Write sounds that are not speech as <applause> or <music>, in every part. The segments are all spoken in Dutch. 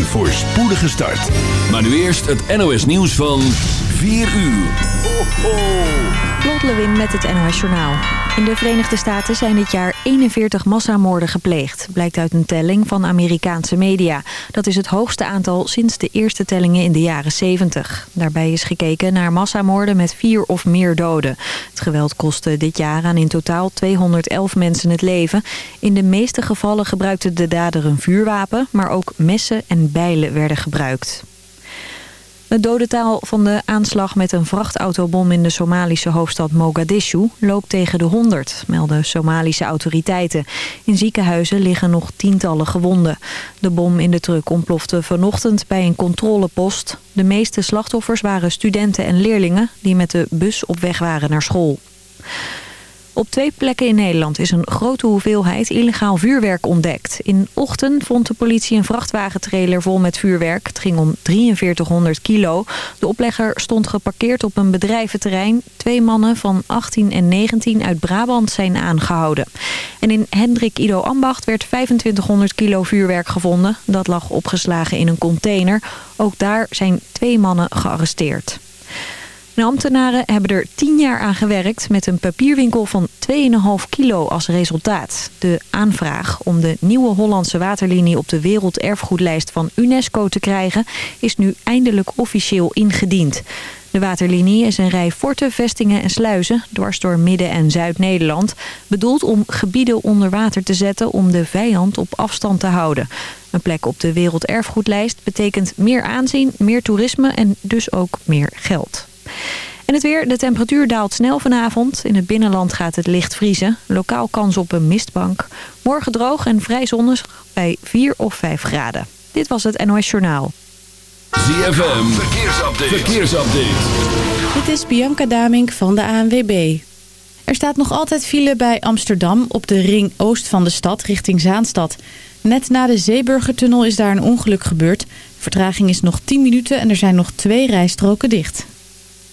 Een voorspoedige start. Maar nu eerst het NOS nieuws van 4 uur. Ho, Lewin met het NOS Journaal. In de Verenigde Staten zijn dit jaar 41 massamoorden gepleegd... blijkt uit een telling van Amerikaanse media. Dat is het hoogste aantal sinds de eerste tellingen in de jaren 70. Daarbij is gekeken naar massamoorden met vier of meer doden. Het geweld kostte dit jaar aan in totaal 211 mensen het leven. In de meeste gevallen gebruikte de dader een vuurwapen... maar ook messen en bijlen werden gebruikt. Het dodentaal van de aanslag met een vrachtautobom in de Somalische hoofdstad Mogadishu loopt tegen de 100, melden Somalische autoriteiten. In ziekenhuizen liggen nog tientallen gewonden. De bom in de truck ontplofte vanochtend bij een controlepost. De meeste slachtoffers waren studenten en leerlingen die met de bus op weg waren naar school. Op twee plekken in Nederland is een grote hoeveelheid illegaal vuurwerk ontdekt. In ochtend vond de politie een vrachtwagentrailer vol met vuurwerk. Het ging om 4300 kilo. De oplegger stond geparkeerd op een bedrijventerrein. Twee mannen van 18 en 19 uit Brabant zijn aangehouden. En in Hendrik Ido Ambacht werd 2500 kilo vuurwerk gevonden. Dat lag opgeslagen in een container. Ook daar zijn twee mannen gearresteerd. De ambtenaren hebben er tien jaar aan gewerkt met een papierwinkel van 2,5 kilo als resultaat. De aanvraag om de nieuwe Hollandse waterlinie op de werelderfgoedlijst van UNESCO te krijgen is nu eindelijk officieel ingediend. De waterlinie is een rij forten, vestingen en sluizen dwars door Midden- en Zuid-Nederland. Bedoeld om gebieden onder water te zetten om de vijand op afstand te houden. Een plek op de werelderfgoedlijst betekent meer aanzien, meer toerisme en dus ook meer geld. En het weer, de temperatuur daalt snel vanavond. In het binnenland gaat het licht vriezen. Lokaal kans op een mistbank. Morgen droog en vrij zonnig bij 4 of 5 graden. Dit was het NOS Journaal. ZFM, verkeersupdate. verkeersupdate. Dit is Bianca Damink van de ANWB. Er staat nog altijd file bij Amsterdam op de ring oost van de stad richting Zaanstad. Net na de Zeeburgertunnel is daar een ongeluk gebeurd. Vertraging is nog 10 minuten en er zijn nog twee rijstroken dicht.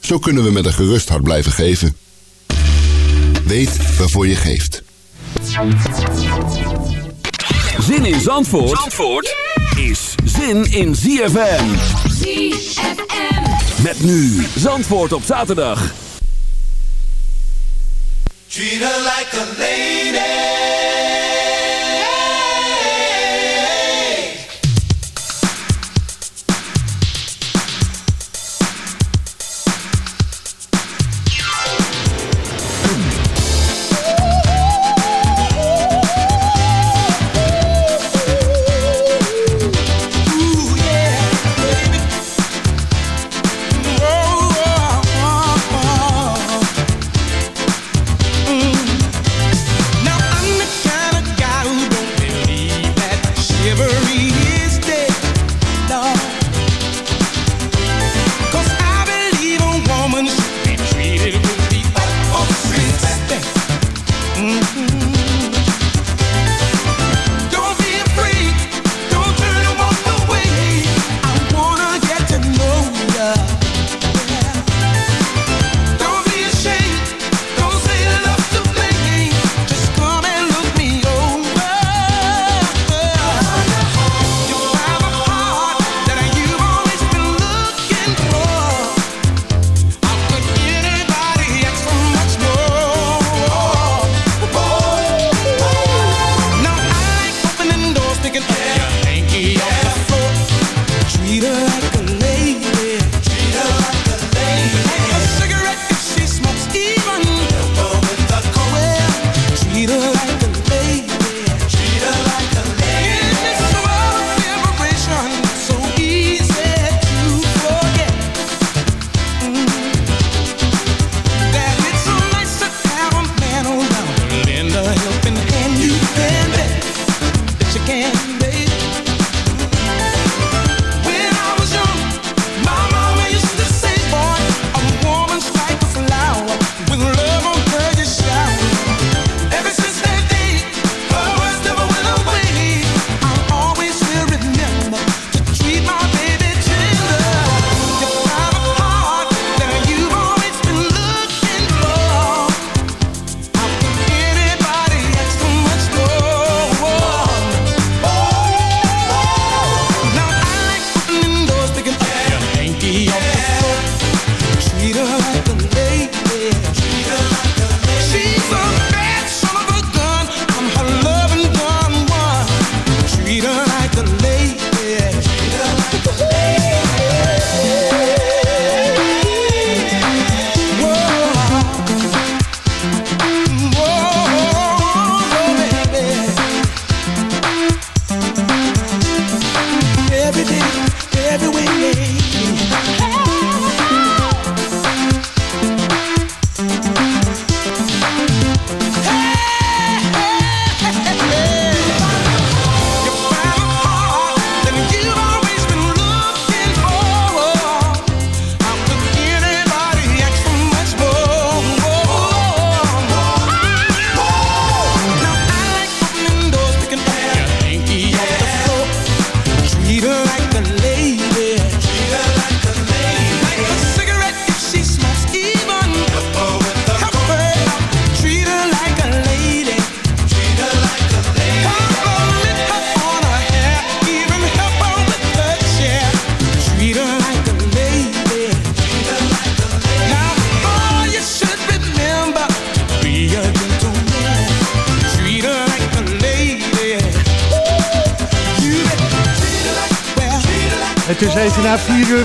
Zo kunnen we met een gerust hart blijven geven. Weet waarvoor je geeft. Zin in Zandvoort, Zandvoort is zin in ZFM. ZFM. Met nu Zandvoort op zaterdag. Treat her like a lady.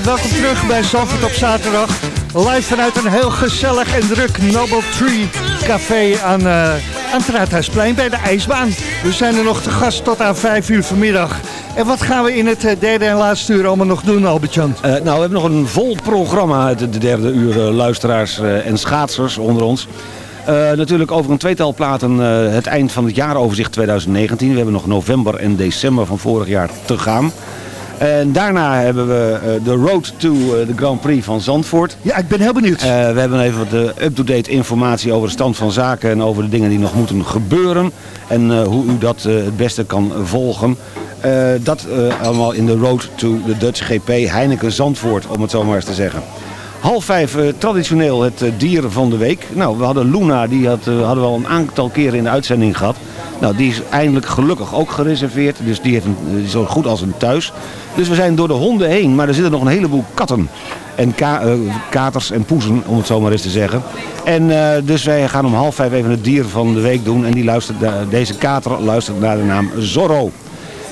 Welkom terug bij Zandvoort op zaterdag. Live vanuit een heel gezellig en druk Noble Tree Café aan, uh, aan het Raadhuisplein bij de IJsbaan. We zijn er nog te gast tot aan 5 uur vanmiddag. En wat gaan we in het eh, derde en laatste uur allemaal nog doen, Albert-Jan? Uh, nou, we hebben nog een vol programma, het de derde uur, luisteraars en schaatsers onder ons. Natuurlijk over een tweetal platen het eind van het jaaroverzicht 2019. We hebben nog november en december van vorig jaar te gaan. En daarna hebben we uh, de Road to de Grand Prix van Zandvoort. Ja, ik ben heel benieuwd. we hebben even wat up-to-date informatie over de stand van zaken... en over de dingen die nog moeten gebeuren. En hoe u dat het beste kan volgen. dat allemaal in de Road to the Dutch GP Heineken Zandvoort, om het zo maar eens te zeggen. Half vijf, traditioneel het uh, dier van de week. Nou, we hadden Luna, die had, hadden we al een aantal keren in de uitzending gehad. Nou, die is eindelijk gelukkig ook gereserveerd. Dus die heeft zo goed als een thuis. Dus we zijn door de honden heen, maar er zitten nog een heleboel katten. En ka katers en poezen, om het zo maar eens te zeggen. En dus wij gaan om half vijf even het dier van de week doen. En die luistert, deze kater luistert naar de naam Zorro.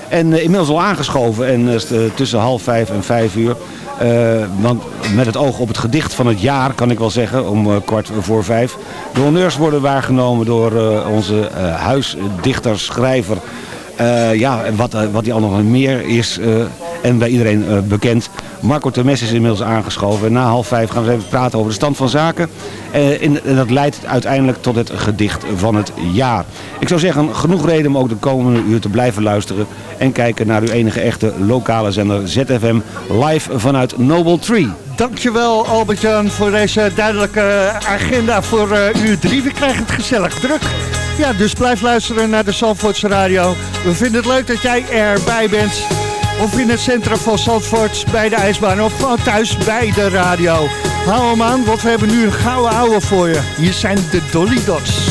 En inmiddels al aangeschoven en tussen half vijf en vijf uur uh, want met het oog op het gedicht van het jaar, kan ik wel zeggen, om uh, kwart voor vijf. De honneurs worden waargenomen door uh, onze huisdichter, schrijver. ja, en wat, wat hij al nog meer is en bij iedereen bekend. Marco Temes is inmiddels aangeschoven. En na half vijf gaan we even praten over de stand van zaken. en, en dat leidt uiteindelijk tot het gedicht van het jaar. Ik zou zeggen, genoeg reden om ook de komende uur te blijven luisteren. En kijken naar uw enige echte lokale zender ZFM live vanuit Noble Tree. Dankjewel Albert-Jan voor deze duidelijke agenda voor uh, uur drie. We krijgen het gezellig druk. Ja, dus blijf luisteren naar de Zandvoortse Radio. We vinden het leuk dat jij erbij bent. Of in het centrum van Zandvoort bij de ijsbaan. Of gewoon thuis bij de radio. Hou hem aan, want we hebben nu een gouden ouwe voor je. Hier zijn de Dolly Dots.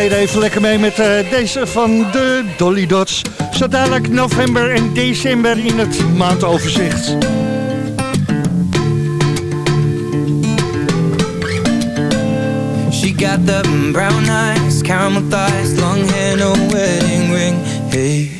Deden even lekker mee met eh, deze van de Dolly Dots. Zo dadelijk november en december in het maandoverzicht. She got the brown eyes, caramel thighs, long hair, no wedding ring. Hey,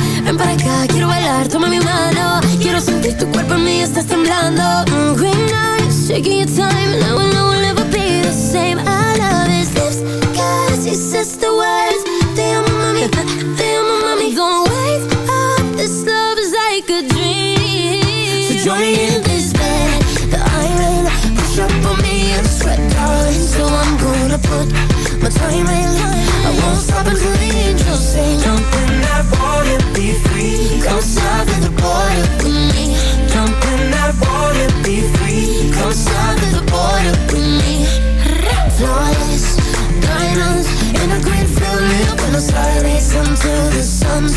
ven para acá, quiero bailar, toma mi mano. Quiero sentir tu cuerpo en mí, estás temblando. Mm, green eyes, shaking your time, and I will know we'll never be the same. I love his lips, cause he says the words. Te amo, mami, te amo, mami. Don't wake up, this love is like a dream. So join me in this bed that I'm. Push up on me and sweat, darling. So I'm gonna put my time in. I won't stop until the angels sing. Jump in that water, be free. Come south of the border with me. Jump in that water, be free. Come south of the border with me. Flawless diamonds in a green field lit Buenos Aires until the sun's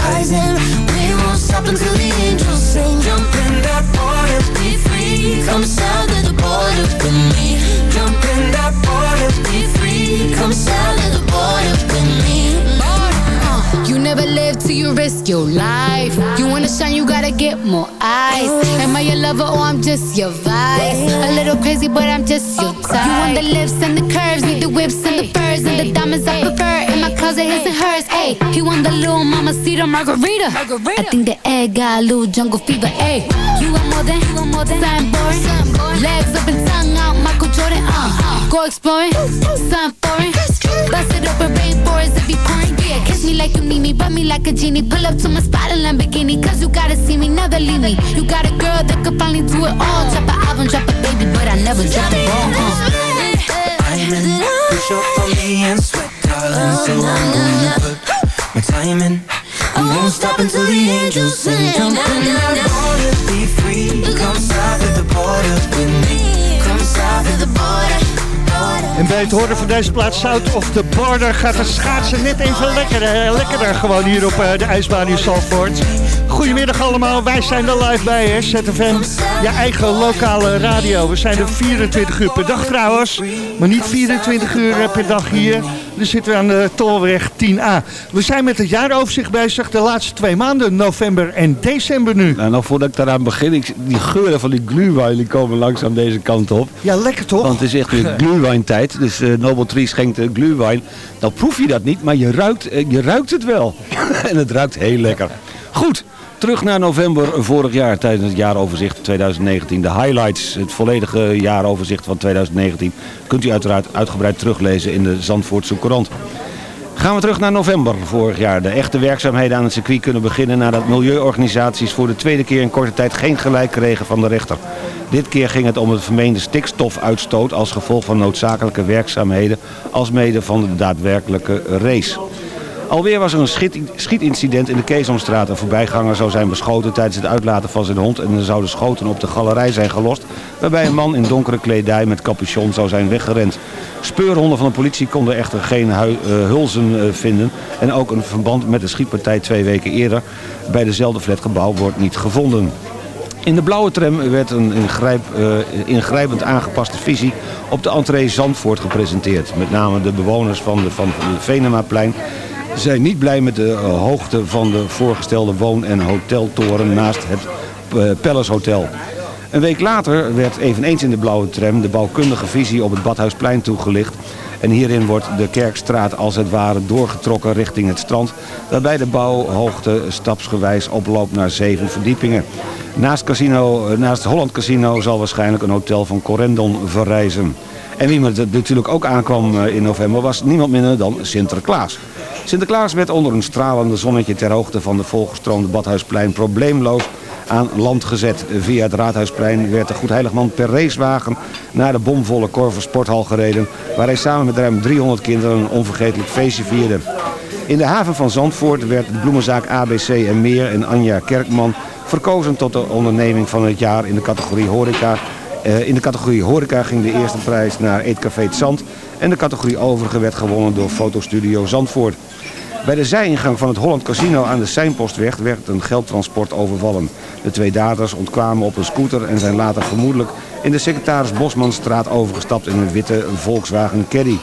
rising. We won't stop until the angels sing. Jump in that water, be free. Come south of the border with me. Jump in that water, be free. Come south of the border with me. You never live till you risk your life. You wanna shine, you gotta get more eyes. Am I your lover or I'm just your vice? A little crazy, but I'm just your type. You want the lips and the curves, need the whips and the furs and the diamonds I prefer. In my closet, his and hers. Hey, he want the little mama cedar margarita. I think the egg got a little jungle fever. Hey, you want more than, you want more than something boring. Legs up and tongue out, Michael Jordan. Uh, go exploring, something foreign. Bust it open, rainforest if you pouring. Yeah, kiss me like you need me, rub me like a genie. Pull up to my spot in Lamborghini, cause you gotta see me, never leave me. You got a girl that could finally do it all. Drop an album, drop a baby, but I never drop a ball. Diamond, push up on me and sweat, darling. So I'm gonna put my time in. I won't stop until the angels sing. Jump in that water, be free. Come south of the border with me. Come south of the border. En bij het horen van deze plaats South of the Border gaat het schaatsen net even lekkerder, lekkerder gewoon hier op eh, de ijsbaan in Salford. Goedemiddag allemaal, wij zijn er live bij hè, ZFM, je eigen lokale radio. We zijn er 24 uur per dag trouwens, maar niet 24 uur eh, per dag hier. Dan zitten we aan de Tolweg 10A. We zijn met het jaaroverzicht bezig, de laatste twee maanden, november en december nu. Nou, nog voordat ik daaraan begin, ik, die geuren van die glühwein die komen langzaam deze kant op. Ja, lekker toch? Want het is echt weer glühwein Dus eh Nobel Tree schenkt uh, glühwein. Dan proef je dat niet, maar je ruikt, eh, je ruikt het wel. <laughs> en het ruikt heel lekker. Goed, terug naar november vorig jaar tijdens het jaaroverzicht 2019. De highlights, het volledige jaaroverzicht van 2019... kunt u uiteraard uitgebreid teruglezen in de Zandvoortse Courant. Gaan we terug naar november vorig jaar. De echte werkzaamheden aan het circuit kunnen beginnen nadat milieuorganisaties voor de tweede keer in korte tijd geen gelijk kregen van de rechter. Dit keer ging het om het vermeende stikstofuitstoot als gevolg van noodzakelijke werkzaamheden als mede van de daadwerkelijke race. Alweer was er een schiet- schietincident in de Keesomstraat. Een voorbijganger zou zijn beschoten tijdens het uitlaten van zijn hond... en er zouden schoten op de galerij zijn gelost... waarbij een man in donkere kledij met capuchon zou zijn weggerend. Speurhonden van de politie konden echter geen eh, hulzen eh, vinden... en ook een verband met de schietpartij twee weken eerder... bij dezelfde flatgebouw wordt niet gevonden. In de blauwe tram werd een ingrijp, eh, ingrijpend aangepaste visie op de entree Zandvoort gepresenteerd. Met name de bewoners van de, van de Venemaplein zijn niet blij met de eh, hoogte van de voorgestelde woon- en hoteltoren naast het eh, Palace Hotel. Een week later werd eveneens in de blauwe tram de bouwkundige visie op het Badhuisplein toegelicht En hierin wordt de Kerkstraat als het ware doorgetrokken richting het strand... dat bij de bouwhoogte stapsgewijs oploopt naar zeven verdiepingen. Naast, casino, eh, naast Holland Casino zal waarschijnlijk een hotel van Corendon verrijzen. En wie het natuurlijk ook aankwam eh, in november was niemand minder dan Sinterklaas. Sinterklaas werd onder een stralende zonnetje ter hoogte van de volgestroomde Badhuisplein probleemloos aan land gezet. Via het Raadhuisplein werd de Goedheiligman per racewagen naar de bomvolle Korver Sporthal gereden... waar hij samen met ruim 300 kinderen een onvergetelijk feestje vierde. In de haven van Zandvoort werd de bloemenzaak ABC en Meer en Anja Kerkman verkozen tot de onderneming van het jaar in de categorie horeca. Eh, in de categorie horeca ging de eerste prijs naar Eetcafé het Zand en de categorie overige werd gewonnen door Fotostudio Zandvoort. Bij de zijingang van het Holland Casino aan de Seinpostweg werd een geldtransport overvallen. De twee daders ontkwamen op een scooter en zijn later vermoedelijk in de secretaris Bosmanstraat overgestapt in een witte Volkswagen Caddy.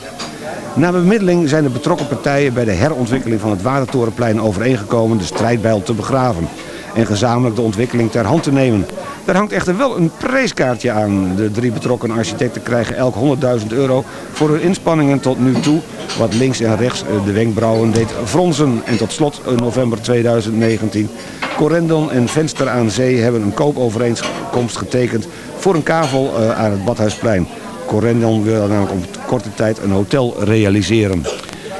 Na bemiddeling zijn de betrokken partijen bij de herontwikkeling van het Watertorenplein overeengekomen de strijdbijl te begraven en gezamenlijk de ontwikkeling ter hand te nemen. Daar hangt echter wel een prijskaartje aan. De drie betrokken architecten krijgen elk 100.000 euro voor hun inspanningen tot nu toe, wat links en rechts eh, de wenkbrauwen deed fronsen. En tot slot in november 2019. Corendon en Venster aan Zee hebben een koopovereenkomst getekend voor een kavel eh, aan het Badhuisplein. Corendon wil namelijk op korte tijd een hotel realiseren.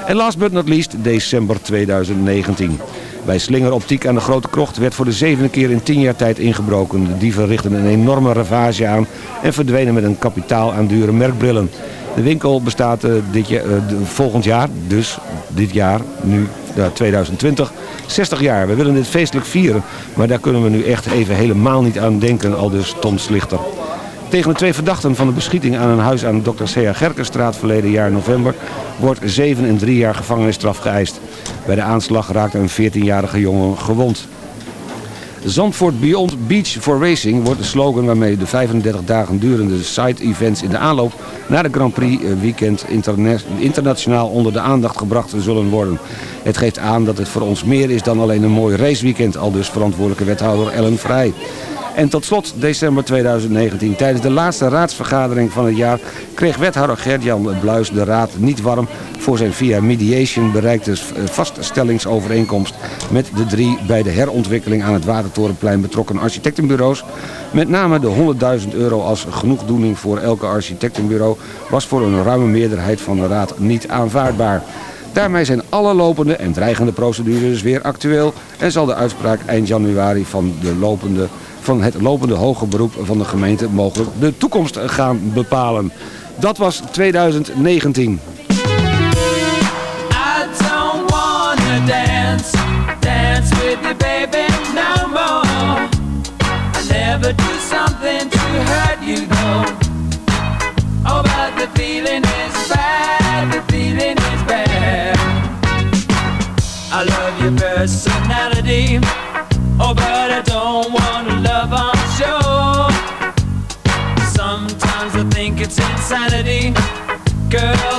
En last but not least december 2019. Bij Slinger Optiek aan de Grote Krocht werd voor de zevende keer in tien jaar tijd ingebroken. De dieven richtten een enorme ravage aan en verdwenen met een kapitaal aan dure merkbrillen. De winkel bestaat eh, dit eh, volgend jaar, dus dit jaar, nu ja, 2020, 60 jaar. We willen dit feestelijk vieren, maar daar kunnen we nu echt even helemaal niet aan denken, al dus Tom Slichter. Tegen de twee verdachten van de beschieting aan een huis aan de Dr. C.A. Gerkenstraat verleden jaar november wordt 7 en 3 jaar gevangenisstraf geëist. Bij de aanslag raakte een 14-jarige jongen gewond. Zandvoort Beyond Beach for Racing wordt de slogan waarmee de 35 dagen durende side-events in de aanloop naar de Grand Prix eh, weekend internationaal onder de aandacht gebracht zullen worden. Het geeft aan dat het voor ons meer is dan alleen een mooi raceweekend, al dus verantwoordelijke wethouder Ellen Vrij. En tot slot december 2019. Tijdens de laatste raadsvergadering van het jaar kreeg wethouder Gert-Jan Bluis de raad niet warm voor zijn via mediation bereikte eh, vaststellingsovereenkomst met de drie bij de herontwikkeling aan het Watertorenplein betrokken architectenbureaus. Met name de 100.000 euro als genoegdoening voor elke architectenbureau was voor een ruime meerderheid van de raad niet aanvaardbaar. Daarmee zijn alle lopende en dreigende procedures weer actueel en zal de uitspraak eind januari van, de lopende, van het lopende hoger beroep van de gemeente mogelijk de toekomst gaan bepalen. Dat was 2019. I don't wanna dance, girl,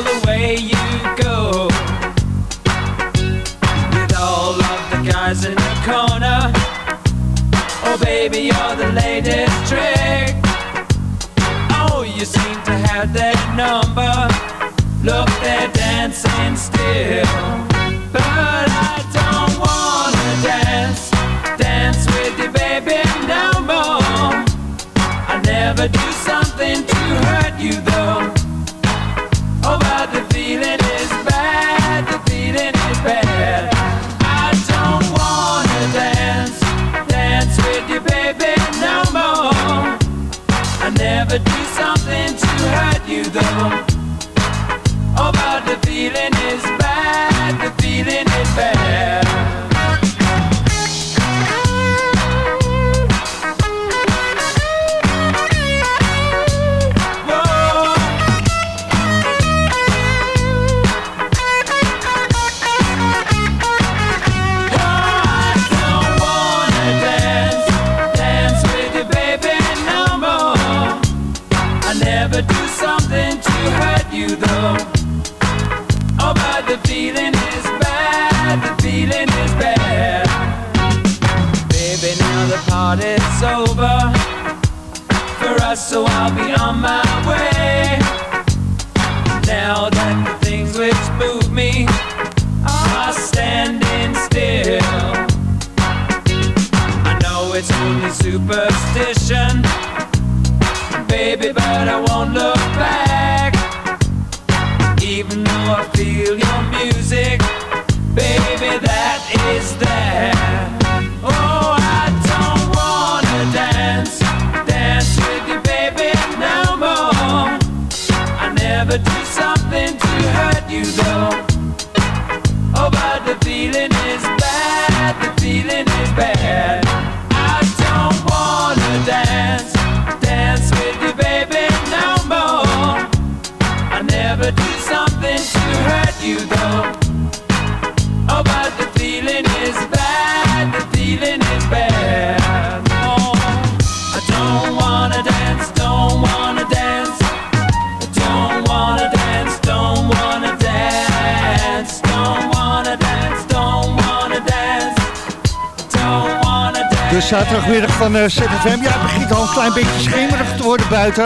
you though. Oh, but the feeling is zaterdagmiddag van eh, ZFM. Ja, het begint al een klein beetje schemerig te worden buiten.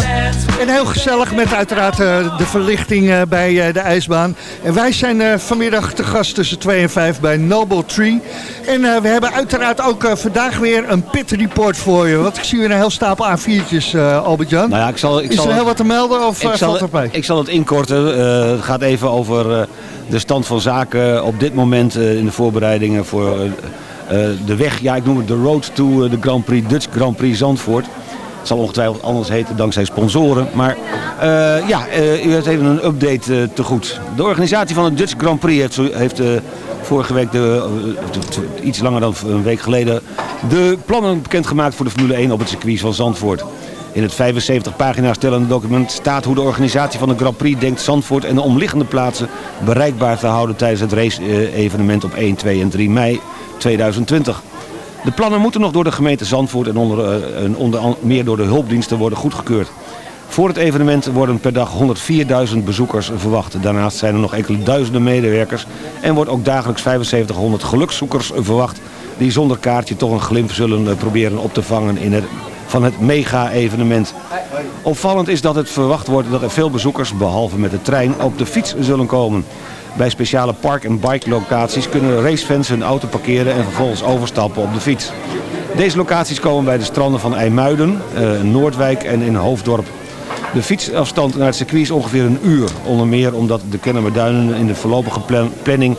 En heel gezellig met uiteraard eh, de verlichting eh, bij de ijsbaan. En wij zijn vanmiddag te gast tussen 2 en 5 bij Noble Tree. En we hebben uiteraard ook vandaag weer een pit report voor je. Want ik zie weer een heel stapel A4'tjes, eh Albert-Jan. Nou ja, ik zal, ik Is zal, er heel wat te melden of ik zal, mee? ik zal het inkorten. Het gaat even over de stand van zaken op dit moment in de voorbereidingen voor de weg. Ja, ik noem het de road to eh, de Grand Prix, Dutch Grand Prix Zandvoort. Het zal ongetwijfeld anders heten dankzij sponsoren. Maar eh, ja, eh, u heeft even een update eh, te goed. De organisatie van de Dutch Grand Prix heeft, eh, vorige week, de, eh, iets langer dan een week geleden, de plannen bekendgemaakt voor de Formule 1 op het circuit van Zandvoort. In het 75 pagina's stellende document staat hoe de organisatie van de Grand Prix denkt Zandvoort en de omliggende plaatsen bereikbaar te houden tijdens het race-evenement op 1, 2 en 3 mei 2020. De plannen moeten nog door de gemeente Zandvoort en onder, eh, en onder meer door de hulpdiensten worden goedgekeurd. Voor het evenement worden per dag 104.000 bezoekers verwacht. Daarnaast zijn er nog enkele duizenden medewerkers en wordt ook dagelijks 7500 gelukszoekers verwacht die zonder kaartje toch een glimp zullen eh, proberen op te vangen in het, van het mega-evenement. Opvallend is dat het verwacht wordt dat er veel bezoekers, behalve met de trein, op de fiets zullen komen. Bij speciale park- en bike-locaties kunnen racefans hun auto parkeren en vervolgens overstappen op de fiets. Deze locaties komen bij de stranden van IJmuiden, eh, Noordwijk en in Hoofddorp. De fietsafstand naar het circuit is ongeveer een uur. Onder meer omdat de Kennemerduinen in de voorlopige plan- planning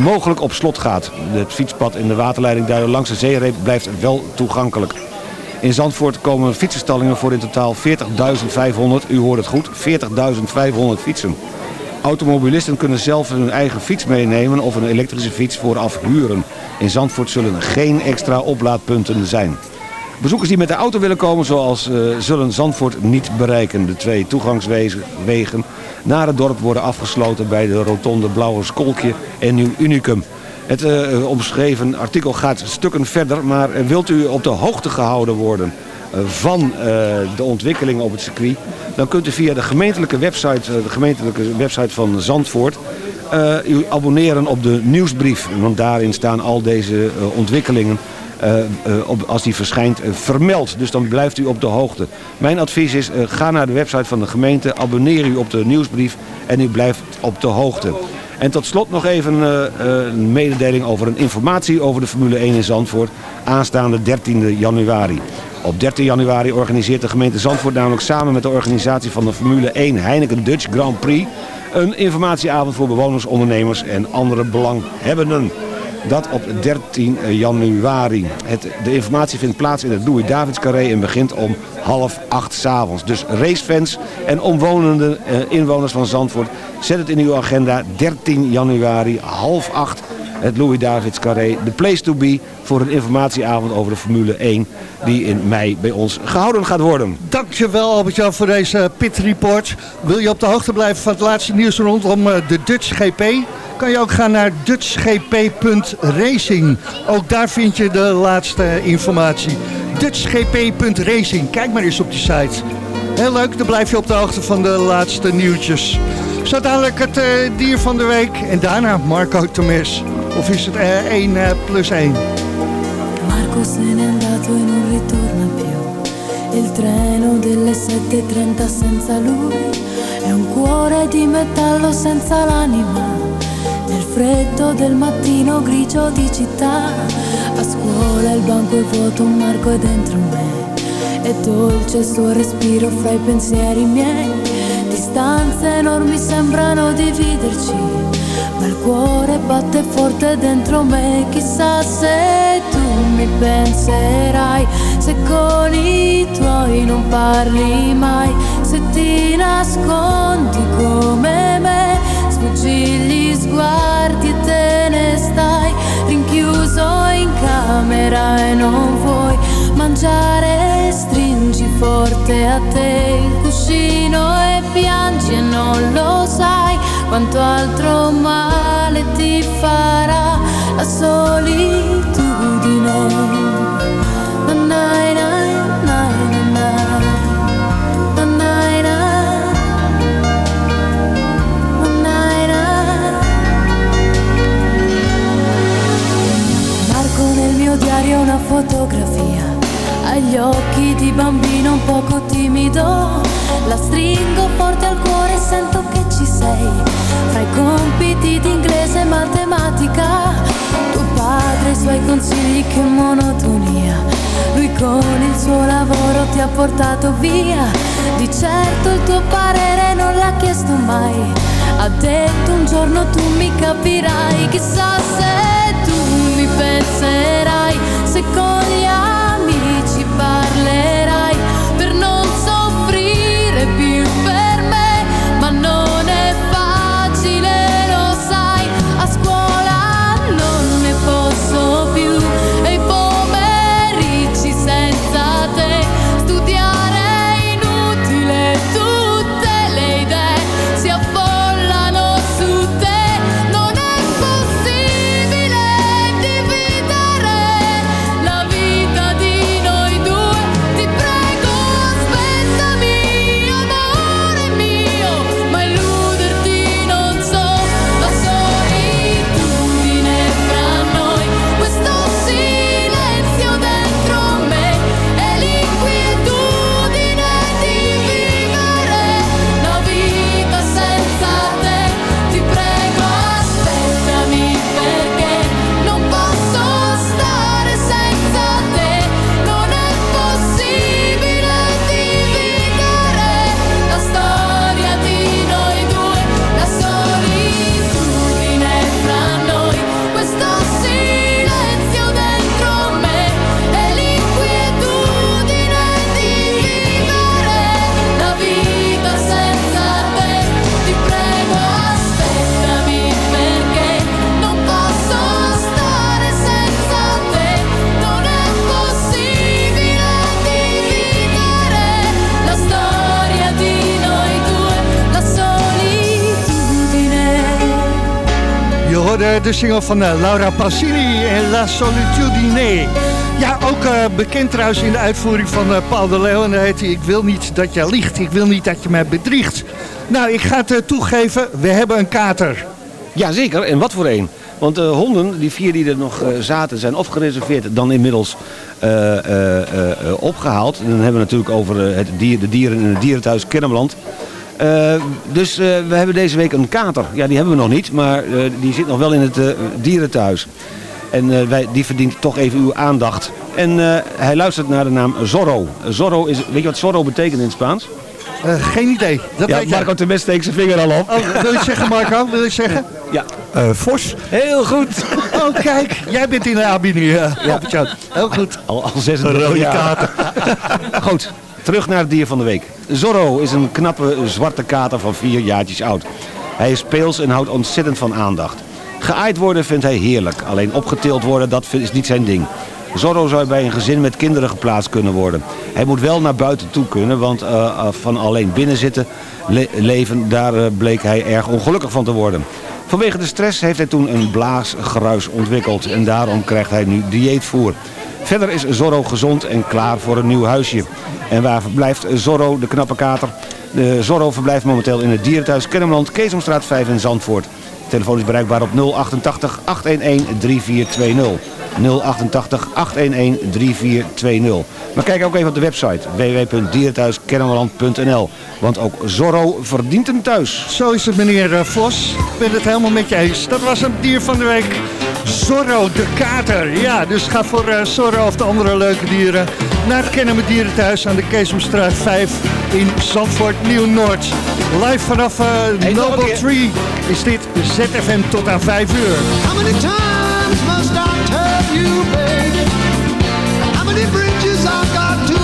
mogelijk op slot gaat. Het fietspad in de waterleiding Duinen langs de zeereep blijft wel toegankelijk. In Zandvoort komen fietsenstallingen voor in totaal 40.500, u hoort het goed, 40.500 fietsen. Automobilisten kunnen zelf hun eigen fiets meenemen of een elektrische fiets vooraf huren. In Zandvoort zullen geen extra oplaadpunten zijn. Bezoekers die met de auto willen komen zoals, eh, zullen Zandvoort niet bereiken. De twee toegangswegen naar het dorp worden afgesloten bij de rotonde Blauwe Skolkje en Nieuw Unicum. Het eh, omschreven artikel gaat stukken verder, maar eh, wilt u op de hoogte gehouden worden eh, van de ontwikkelingen op het circuit, dan kunt u via de gemeentelijke website, de gemeentelijke website van Zandvoort, u abonneren op de nieuwsbrief. Want daarin staan al deze ontwikkelingen als die verschijnt vermeld. Dus dan blijft u op de hoogte. Mijn advies is, ga naar de website van de gemeente, abonneer u op de nieuwsbrief en u blijft op de hoogte. En tot slot nog even eh, eh, een mededeling over een informatie over de Formule 1 in Zandvoort aanstaande 13 januari. Op 13 januari organiseert de gemeente Zandvoort namelijk samen met de organisatie van de Formule 1 Heineken Dutch Grand Prix een informatieavond voor bewoners, ondernemers en andere belanghebbenden. Dat op 13 januari. Het, de informatie vindt plaats in het Louis Davids Carré en begint om half acht s'avonds. Dus racefans en omwonende eh, inwoners van Zandvoort, zet het in uw agenda 13 januari, half acht. Het Louis Davids Carré, de place to be voor een informatieavond over de Formule 1 die in mei bij ons gehouden gaat worden. Dankjewel Albert-Jan voor deze pit report. Wil je op de hoogte blijven van het laatste nieuws rondom eh, de Dutch GP? Kan je ook gaan naar dutchgp.racing. Ook daar vind je de laatste informatie. dutchgp.racing. Kijk maar eens op die site. Heel leuk, dan blijf je op de hoogte van de laatste nieuwtjes. Zo dadelijk het eh, dier van de week. En daarna Marco Tomes. Of is het eh, 1 eh, plus 1? Marco se n'è andato e non ritorna più. Il treno delle 7.30 senza lui è un cuore di metallo senza l'anima. Nel freddo del mattino grigio di città, a scuola il banco è vuoto, Marco è dentro me. È dolce il suo respiro fra i pensieri miei. Distanze enormi sembrano dividerci, ma il cuore batte forte dentro me. Chissà se tu mi penserai, se con i tuoi non parli mai, se ti nascondi come me, sfuggi gli sguardi e te ne stai rinchiuso in camera e non vuoi mangiare, stringi forte a te il cuscino e piangi e non lo sai quanto altro male ti farà la solitudine. Marco nel mio diario una foto fotografia agli occhi di bambino un poco timido. La stringo forte al cuore e sento che sei. Fra i compiti di inglese e matematica, tuo padre i suoi consigli, che monotonia. Lui con il suo lavoro ti ha portato via. Di certo il tuo parere non l'ha chiesto mai. Ha detto un giorno tu mi capirai, chissà se tu mi penserai, se con gli amici de single van eh, Laura Pausini en La Solitudine. Ja, ook eh, bekend trouwens in de uitvoering van eh, Paul de Leeuw. Ik wil niet dat je liegt, ik wil niet dat je mij bedriegt. Nou, ik ga het toegeven, we hebben een kater. Jazeker, en wat voor een. Want de honden, die vier die er nog zaten, zijn of gereserveerd dan inmiddels eh, eh, eh, eh, opgehaald. En dan hebben we natuurlijk over het dier, de dieren in het dierenthuis Kennemerland. Eh, dus eh, we hebben deze week een kater. Ja, die hebben we nog niet, maar eh, die zit nog wel in het eh, dierenthuis. En eh, wij, die verdient toch even uw aandacht. En eh, hij luistert naar de naam Zorro. Zorro is, weet je wat Zorro betekent in het Spaans? Eh, geen idee. Dat ja, weet jij. Marco Temes steekt zijn vinger al op. Oh, wil je het zeggen, Marco? Wil je het zeggen? <laughs> Ja. Vos. Heel goed. Oh, kijk. Jij bent in de aanbieding, uh, Ja. Heel goed. Al, al 26 Rode jaar. kater. Goed, terug naar het dier van de week. Zorro is een knappe zwarte kater van vier jaartjes oud. Hij is speels en houdt ontzettend van aandacht. Geaaid worden vindt hij heerlijk. Alleen opgetild worden, dat is niet zijn ding. Zorro zou bij een gezin met kinderen geplaatst kunnen worden. Hij moet wel naar buiten toe kunnen, want eh, eh, van alleen binnen zitten le- leven, daar eh, bleek hij erg ongelukkig van te worden. Vanwege de stress heeft hij toen een blaasgeruis ontwikkeld en daarom krijgt hij nu dieetvoer. Verder is Zorro gezond en klaar voor een nieuw huisje. En waar verblijft Zorro, de knappe kater? De Zorro verblijft momenteel in het dierenthuis Kennemerland, Keesomstraat 5 in Zandvoort. De telefoon is bereikbaar op 088 811 3420. 088 811 3420. Maar kijk ook even op de website www.dierenthuiskennemerland.nl. Want ook Zorro verdient een thuis. Zo is het, meneer eh, Vos. Ik ben het helemaal met je eens. Dat was een dier van de week. Zorro de kater. Ja, dus ga voor eh, Zorro of de andere leuke dieren naar het Kennen met Dieren thuis aan de Keesomstraat 5 in Zandvoort Nieuw-Noord. Live vanaf eh, Noble Tree is dit ZFM tot aan 5 uur. How many times must I tell you, baby? How many bridges I've got to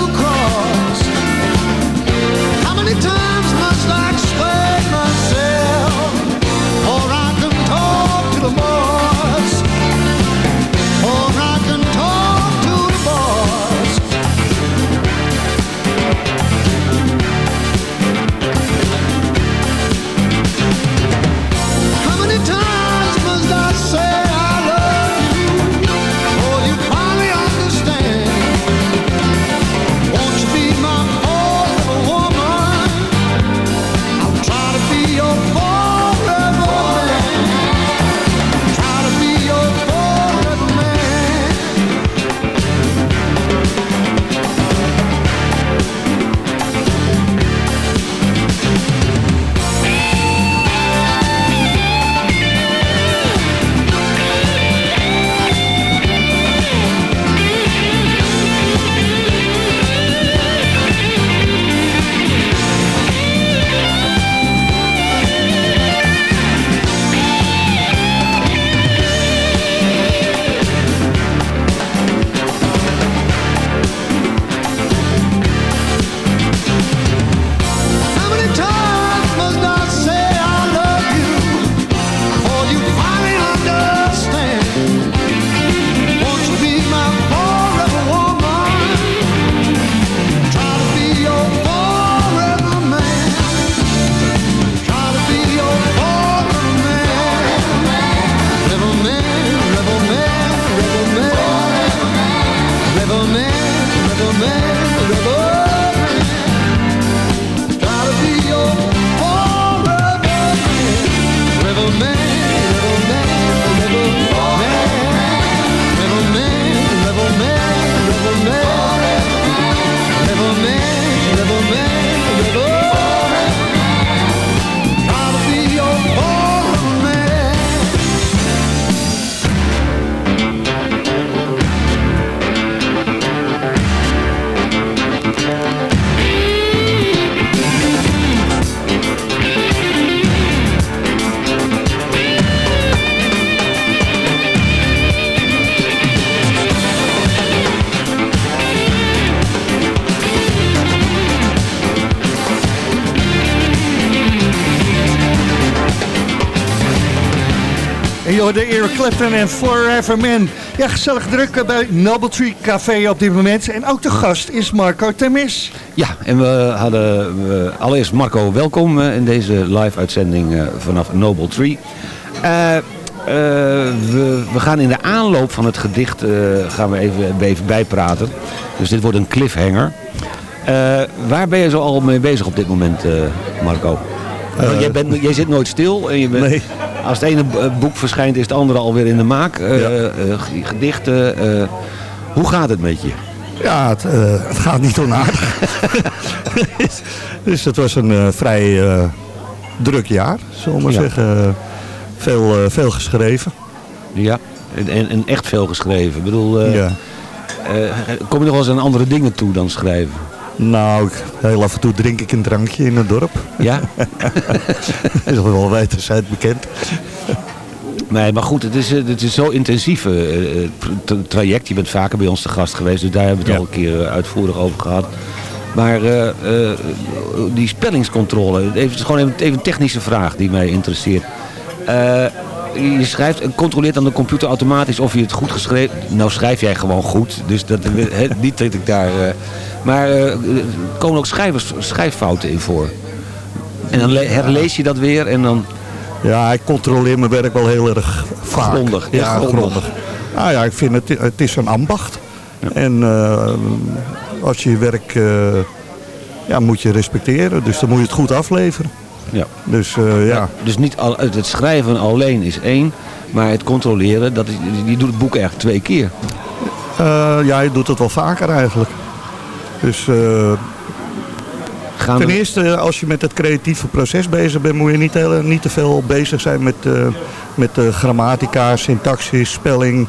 hoorde Eric Clapton en Forever Man. Ja, gezellig druk bij Noble Tree Café op dit moment. En ook de gast is Marco Temis. Ja, en we hadden eh, allereerst Marco welkom eh, in deze live-uitzending eh, vanaf Noble Tree. Eh, eh, we, we gaan in de aanloop van het gedicht eh, gaan we even, even bijpraten. Dus dit wordt een cliffhanger. Eh, waar ben je zo al mee bezig op dit moment, eh, Marco? Want Eh, jij, bent, jij zit nooit stil. En je bent, Als het ene eh, boek verschijnt, is het andere alweer in de maak. Eh, eh, gedichten. hoe gaat het met je? Ja, het, het gaat niet onaardig. <laughs> dus het was een vrij druk jaar, zullen we maar Ja. zeggen. Veel, veel geschreven. Ja, en, en, echt veel geschreven. Ik bedoel, Ja. kom je nog wel eens aan andere dingen toe dan schrijven? Nou, heel af en toe drink ik een drankje in het dorp. Ja? <laughs> dat is wel wijdverzijds bekend. Nee, maar goed, het is, eh, het is zo intensief eh, eh, tra- traject. Je bent vaker bij ons te gast geweest, dus daar hebben we het Ja. al een keer uitvoerig over gehad. Maar die spellingscontrole, even, het is gewoon even, even een technische vraag die mij interesseert. Je schrijft en controleert aan de computer automatisch of je het goed geschreven... Nou schrijf jij gewoon goed, dus dat, he, niet dat ik daar... maar eh, er komen ook schrijvers, schrijffouten in voor. En dan le- herlees je dat weer en dan... Ja, ik controleer mijn werk wel heel erg vaak. Grondig, ja, Ja, grondig. grondig. Nou ja, ik vind het, het is een ambacht. En eh, als je je werk eh, ja, moet je respecteren. Dus dan moet je het goed afleveren. Ja. Dus ja. Dus niet al, het schrijven alleen is één, maar het controleren, dat je doet het boek eigenlijk twee keer. Ja, je doet het wel vaker eigenlijk. Dus eh, ten eerste, als je met het creatieve proces bezig bent, moet je niet, heel, niet te veel bezig zijn met, eh, met eh, grammatica, syntaxis, spelling.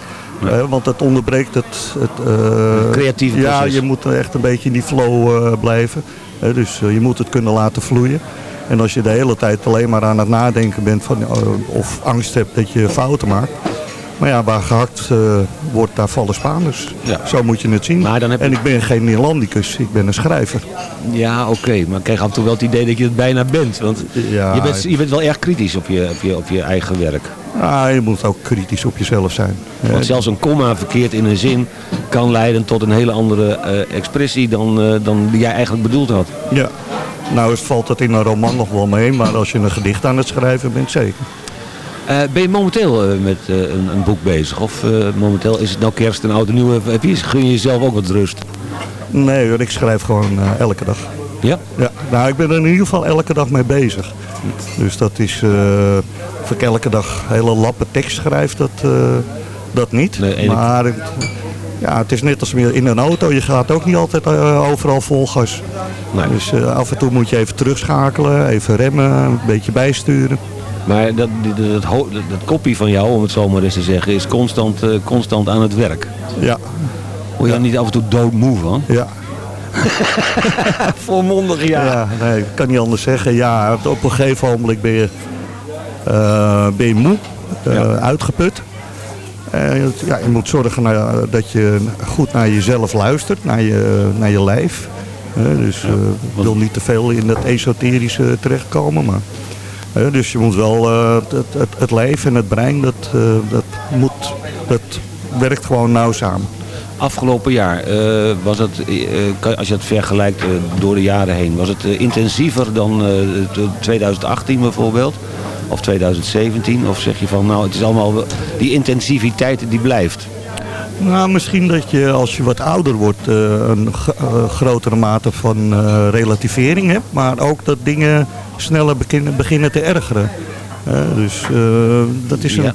Want dat onderbreekt het, het creatieve Ja, proces. je moet echt een beetje in die flow blijven. Dus je moet het kunnen laten vloeien. En als je de hele tijd alleen maar aan het nadenken bent van, of angst hebt dat je fouten maakt. Maar ja, waar gehakt eh, wordt, daar vallen Spaanders. Ja. Zo moet je het zien. En ik ben geen Neerlandicus, ik ben een schrijver. Ja, oké, maar ik krijg af en toe wel het idee dat je het bijna bent. Want Ja, je, bent, je bent wel erg kritisch op je, op je, op je eigen werk. Ah, je moet ook kritisch op jezelf zijn. Want zelfs een komma verkeerd in een zin kan leiden tot een hele andere eh, expressie dan, eh, dan die jij eigenlijk bedoeld had. Ja, nou valt dat in een roman nog wel mee, maar als je een gedicht aan het schrijven bent, zeker. Eh, ben je momenteel eh, met eh, een, een boek bezig? Of momenteel is het nou kerst en oud en nieuw? Heb je, gun je jezelf ook wat rust? Nee hoor, ik schrijf gewoon elke dag. Ja? Ja, nou ik ben er in ieder geval elke dag mee bezig. Dus dat is, of ik elke dag hele lappen tekst schrijf, dat, dat niet. Nee, maar het, ja, het is net als in een auto, je gaat ook niet altijd overal vol gas. Dus eh, af en toe moet je even terugschakelen, even remmen, een beetje bijsturen. Maar dat, dat, koppie van jou, om het zo maar eens te zeggen, is constant, eh, constant aan het werk. Ja. Word je niet af en toe doodmoe van? Ja. <laughs> Volmondig ja. nee, ik kan niet anders zeggen. Ja, op een gegeven moment ben je, eh, ben je moe, eh, uitgeput. Ja, je moet zorgen naar- dat je goed naar jezelf luistert, naar je, naar je lijf. Dus ik wil niet te veel in dat esoterische terechtkomen. Maar, dus je moet wel eh, het, het, het lijf en het brein, dat, eh, dat, moet, dat werkt gewoon nauw samen. Afgelopen jaar, eh, was het, als je het vergelijkt door de jaren heen, was het intensiever dan eh, t- 2018 bijvoorbeeld? Of 2017? Of zeg je van, nou, het is allemaal, die intensiviteit die blijft? Nou, misschien dat je als je wat ouder wordt een grotere mate van relativering hebt. Maar ook dat dingen sneller beginnen, te ergeren. Eh, dus eh, dat, is een, Ja.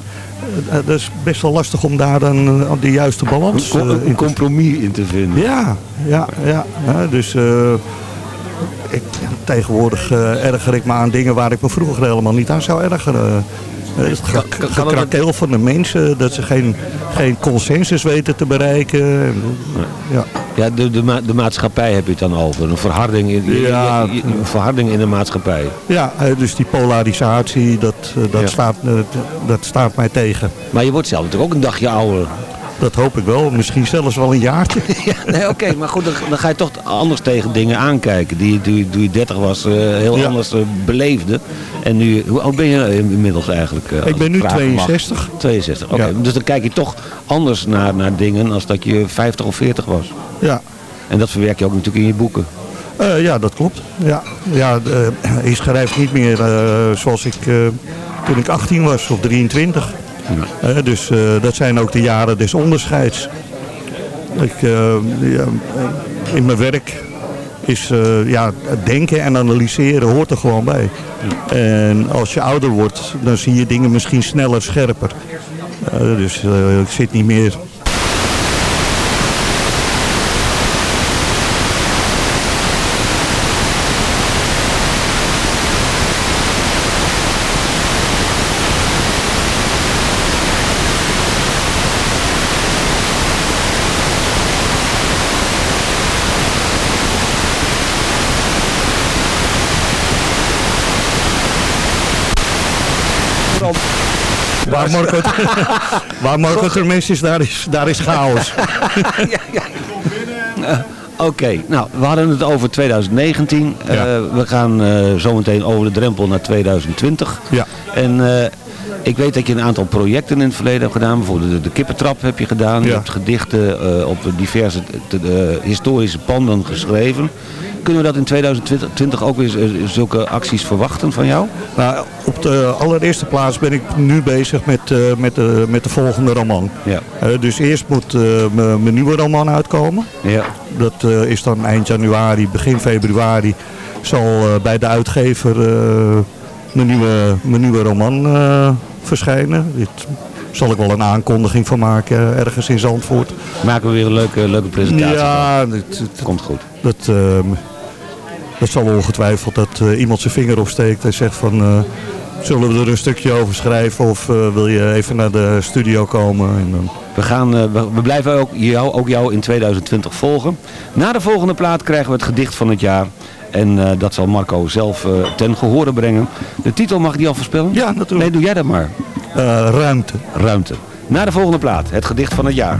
eh, dat is best wel lastig om daar dan eh, de juiste balans Een, eh, een compromis in te vinden. ja, ja, ja. dus eh, ik, tegenwoordig eh, erger ik me aan dingen waar ik me vroeger helemaal niet aan zou ergeren. Eh, het- gekrakeel van de mensen, dat ze geen, geen consensus weten te bereiken. Ja. Ja, de, de, ma- de maatschappij heb je het dan over. Een verharding in, Ja. een verharding in de maatschappij. Ja, eh, dus die polarisatie, dat, eh, dat, Ja. staat, eh, dat staat mij tegen. Maar je wordt zelf natuurlijk ook een dagje ouder. Dat hoop ik wel. Misschien zelfs wel een jaartje. <laughs> Nee, oké, maar goed, dan, dan ga je toch anders tegen dingen aankijken. Die je toen je- toen je 30 was eh, heel anders eh, beleefde. En nu, hoe oud ben je inmiddels eigenlijk? eh, Ik ben nu vraag mag? 62. 62, oké. Dus dan kijk je toch anders naar, naar dingen als dat je 50 of 40 was. Ja. En dat verwerk je ook natuurlijk in je boeken. Ja, dat klopt. Ja, ja ik schrijf niet meer zoals ik toen ik 18 was of 23. Dus eh, dat zijn ook de jaren des onderscheids. Ik, eh, ja, in mijn werk is eh, ja, denken en analyseren hoort er gewoon bij. En als je ouder wordt, dan zie je dingen misschien sneller, scherper. Dus ik zit niet meer Waar Marco, <laughs> waar Marco Termes is, daar is, daar is chaos. <laughs> Eh, Oké, nou, we hadden het over 2019. Eh, we gaan eh, zometeen over de drempel naar 2020. Ja. En ik weet dat je een aantal projecten in het verleden hebt gedaan. Bijvoorbeeld de, de kippentrap heb je gedaan. Je Ja. hebt gedichten op diverse historische panden geschreven. Kunnen we dat in 2020 ook weer zulke acties verwachten van jou? Nou, op de allereerste plaats ben ik nu bezig met, eh, met, de, met de volgende roman. Ja. Eh, dus eerst moet eh, mijn nieuwe roman uitkomen. Ja. Dat is dan eind januari, begin februari zal bij de uitgever mijn, nieuwe, mijn nieuwe roman verschijnen. Dit zal ik wel een aankondiging van maken ergens in Zandvoort. Maken we weer een leuke, leuke presentatie Ja, het, het- Komt goed. dat, ehm, dat zal ongetwijfeld dat eh, iemand zijn vinger opsteekt en zegt van... eh, zullen we er een stukje over schrijven of eh, wil je even naar de studio komen? En dan... We, gaan, we, we blijven ook jou, ook jou in 2020 volgen. Na de volgende plaat krijgen we het gedicht van het jaar. En dat zal Marco zelf ten gehore brengen. De titel mag ik die al voorspellen? Ja, natuurlijk. Nee, doe jij dat maar. Ruimte. Ruimte. Na de volgende plaat, het gedicht van het jaar.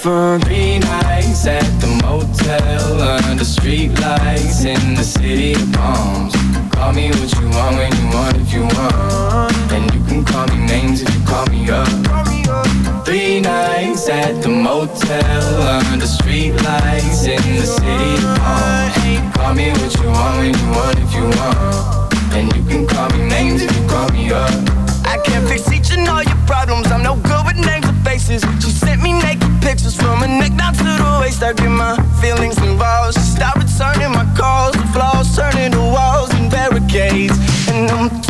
For three nights at the motel under street lights in the city of palms. Call me what you want when you want if you want. And you can call me names if you call me up. Three nights at the motel under street lights in the city of palms. Call me what you want when you want if you want. And you can call me names if you call me up. I can't fix each and all your problems. I'm no good with names or faces. She sent me naked pictures from her neck down to the waist. I get my feelings involved. She stopped returning my calls. The flaws turning to walls and barricades. And I'm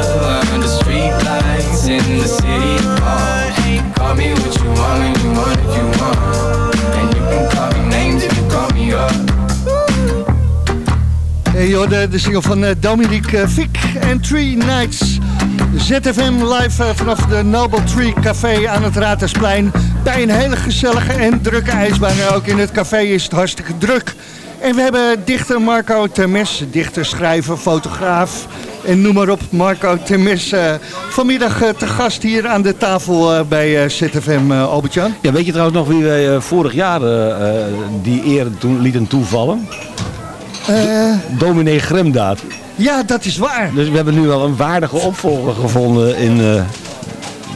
in the city. Call me what you want and you want you want. And you can call me names if you call me up. Hey, joh, de, single van eh, Dominique eh, Fick en Three Nights. ZFM live eh, vanaf de Noble Tree Café aan het Ratersplein. Bij een hele gezellige en drukke ijsbaan. Ook in het café is het hartstikke druk. En we hebben dichter Marco Termes, dichter, schrijver, fotograaf en noem maar op, Marco Termes. eh, vanmiddag eh, te gast hier aan de tafel eh, bij eh, ZFM, Albert-Jan. Ja, weet je trouwens nog wie wij vorig jaar die eer toen lieten toevallen? Eh, Dominee Gremdaad. ja, dat is waar. Dus we hebben nu wel een waardige opvolger gevonden in eh,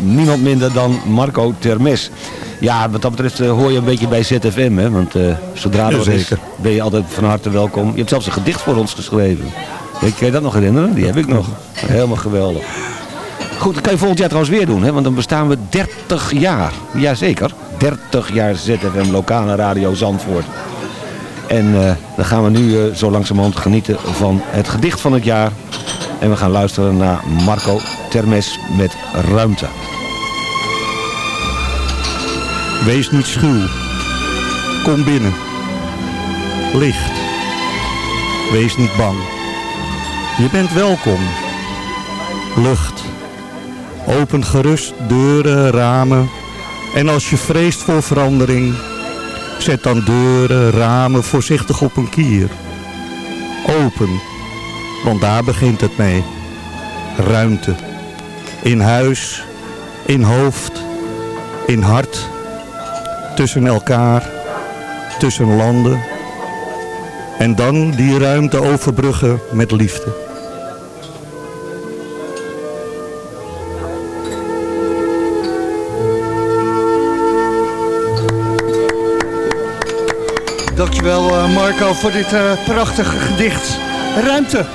niemand minder dan Marco Termes. Ja, wat dat betreft hoor je een beetje bij ZFM, hè? want eh, zodra er wat is, ben je altijd van harte welkom. Je hebt zelfs een gedicht voor ons geschreven. Je, kan je dat nog herinneren? Die heb ik nog. Helemaal geweldig. Goed, dat kan je volgend jaar trouwens weer doen, hè? want dan bestaan we 30 jaar. Jazeker, 30 jaar ZFM, lokale radio Zandvoort. En eh, dan gaan we nu eh, zo langzamerhand genieten van het gedicht van het jaar. En we gaan luisteren naar Marco Termes met Ruimte. Wees niet schuw. Kom binnen. Licht. Wees niet bang. Je bent welkom. Lucht. Open gerust deuren, ramen. En als je vreest voor verandering, zet dan deuren, ramen voorzichtig op een kier. Open, want daar begint het mee. Ruimte. In huis, in hoofd, in hart tussen elkaar, tussen landen. En dan die ruimte overbruggen met liefde. Dankjewel eh, Marco voor dit eh, prachtige gedicht. Ruimte.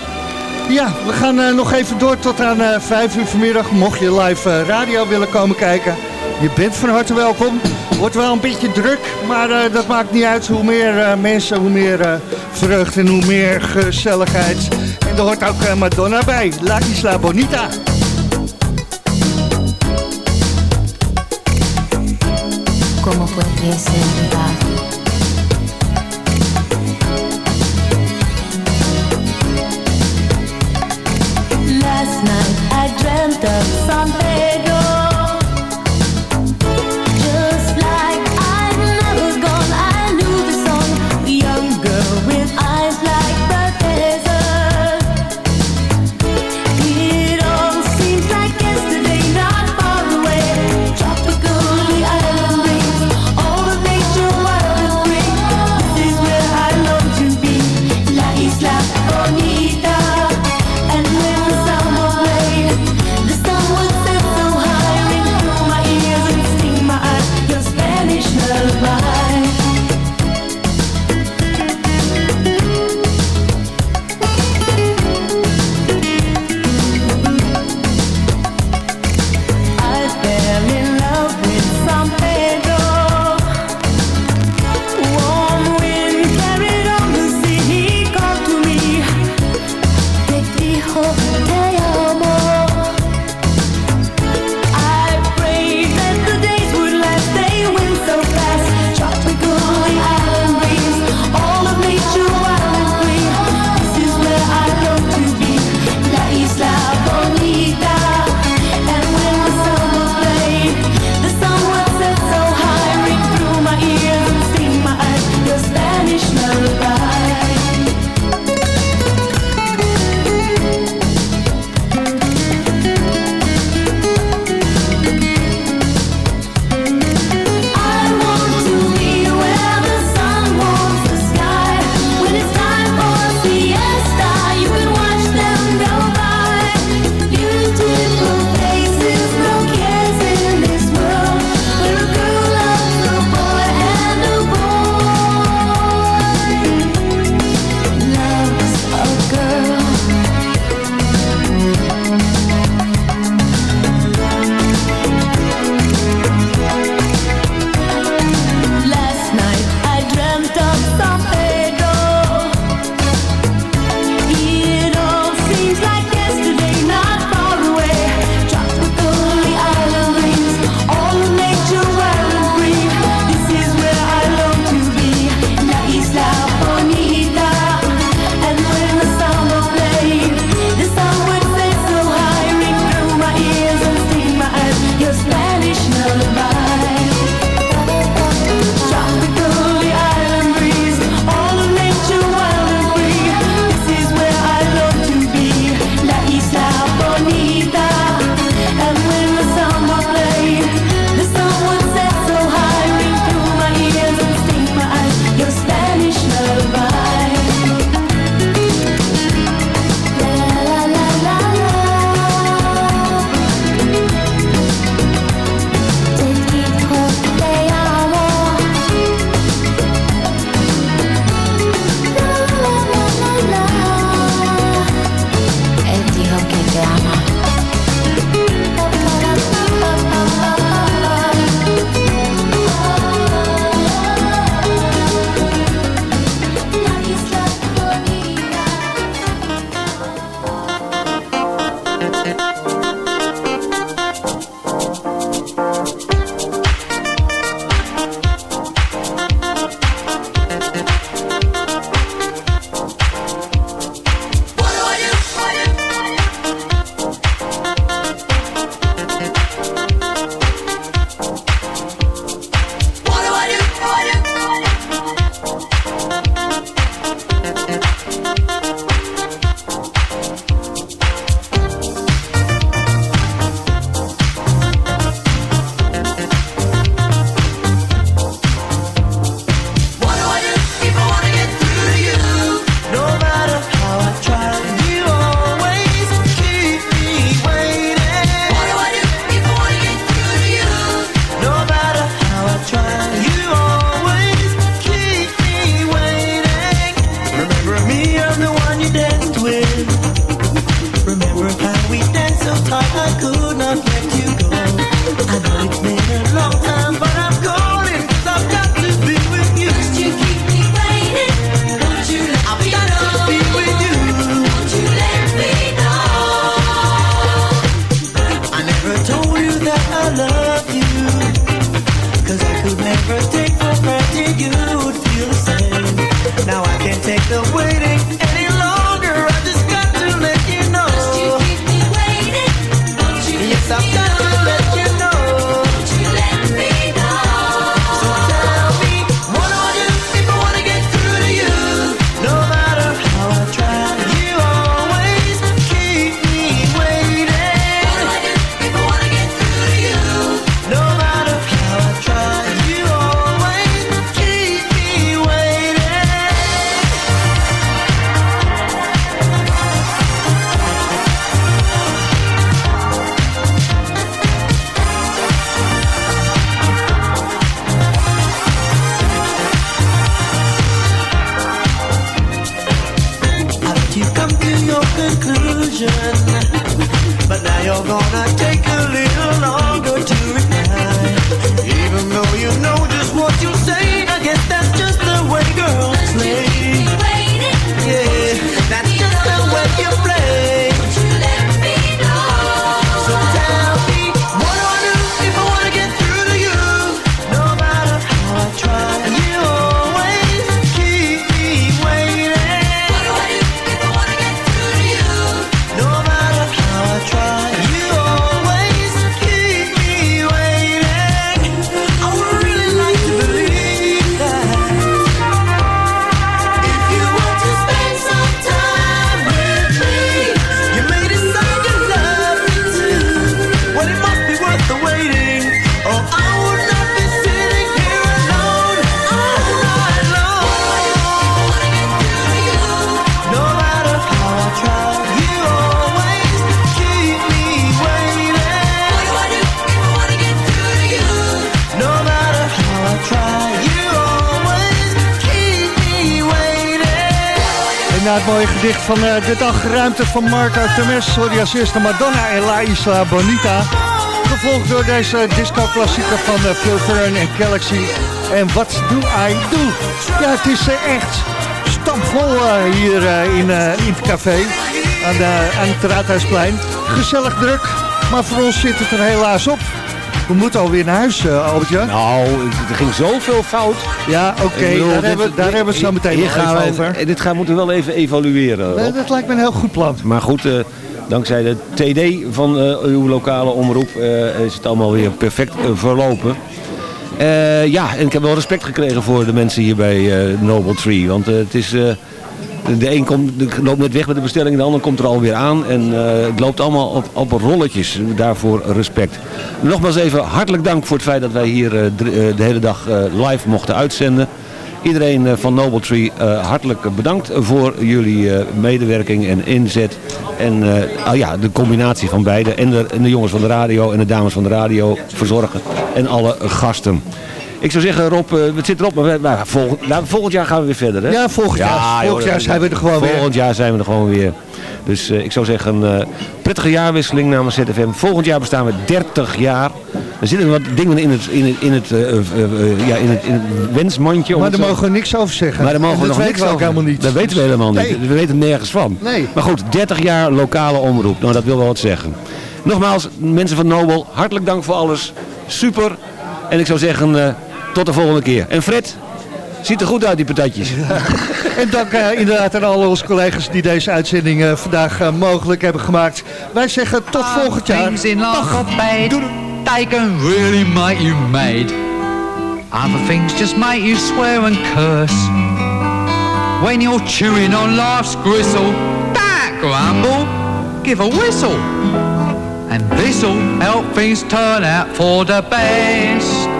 Ja, we gaan eh, nog even door tot aan eh 5 uur vanmiddag. Mocht je live radio willen komen kijken, je bent van harte welkom. Wordt wel een beetje druk, maar dat maakt niet uit. Hoe meer mensen, hoe meer vreugde en hoe meer gezelligheid. En er hoort ook Madonna bij. La Isla Bonita. ¿Cómo puede ser van eh, de dag ruimte van Marco Temes, sorry als eerste Madonna en La Isla Bonita. Gevolgd door deze disco-klassieker van uh, Phil en Galaxy. En wat do I do? Ja, het is eh, echt stampvol eh, hier eh, in, eh, in het café aan, de, aan het Raadhuisplein. Gezellig druk, maar voor ons zit het er helaas op. We moeten alweer naar huis, eh Albertje. Nou, er ging zoveel fout. Ja, oké, daar, hebben, we- daar dit- hebben we het zo meteen nog gaan even over. en Dit gaan, moeten we wel even evalueren. Nee, dat lijkt me een heel goed plan. Maar goed, eh, dankzij de TD van eh, uw lokale omroep eh, is het allemaal weer perfect eh, verlopen. Eh, ja, en ik heb wel respect gekregen voor de mensen hier bij eh, Noble Tree. Want eh, het is... de een komt, loopt net weg met de bestelling, de ander komt er alweer aan. En eh, het loopt allemaal op, op rolletjes. Daarvoor respect. Nogmaals even hartelijk dank voor het feit dat wij hier eh, eh, de hele dag live mochten uitzenden. Iedereen van Noble Tree hartelijk bedankt voor jullie medewerking en inzet. En ah ja, de combinatie van beide. En de, en de jongens van de radio en de dames van de radio verzorgen. En alle gasten. Ik zou zeggen, Rob, eh, het zit erop, maar we- maar volgend, nou, volgend jaar gaan we weer verder, hè? Ja, volgend jaar. Volgend jaar zijn we er gewoon weer. Volgend jaar zijn we er gewoon weer. Dus eh, ik zou zeggen, eh, prettige jaarwisseling namens ZFM. Volgend jaar bestaan we 30 jaar. Er zitten wat dingen in het, in het, in het, eh, eh, eh, ja, in het, in het wensmandje. Maar daar mogen we niks over zeggen. maar daar mogen En we dat nog niks over. helemaal niet. Dat weten we helemaal niet. We weten er nergens van. Nee. Maar goed, 30 jaar lokale omroep. Nou, dat wil wel wat zeggen. Nogmaals, mensen van Nobel, hartelijk dank voor alles. Super. En ik zou zeggen, eh, tot de volgende keer. En Fred, ziet er goed uit die patatjes. En dank eh, inderdaad aan alle onze collega's die deze uitzending eh, vandaag eh, mogelijk hebben gemaakt. Wij zeggen tot volgend jaar. Bad. They can really make you mad. Other things just make you swear and curse. When you're chewing on life's gristle, don't grumble, give a whistle. And this'll help things turn out for the best.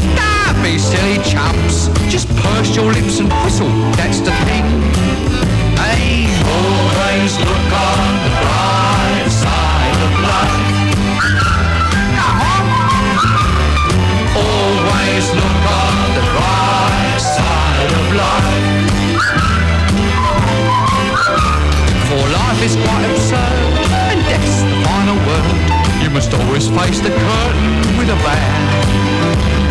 be silly chumps. Just purse your lips and whistle, that's the thing. Hey, always look on the bright side of life. Always look on the bright side of life. For life is quite absurd, and death's the final word. You must always face the curtain with a bow.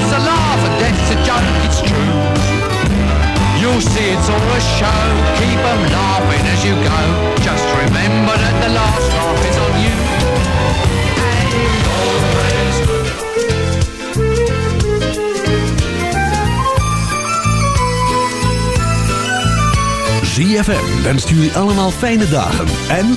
Life's a laugh and death's a joke, it's true. You'll see it's all a show, keep them laughing as you go. Just remember that the last laugh is on you. And always ZFM wenst jullie allemaal fijne dagen en...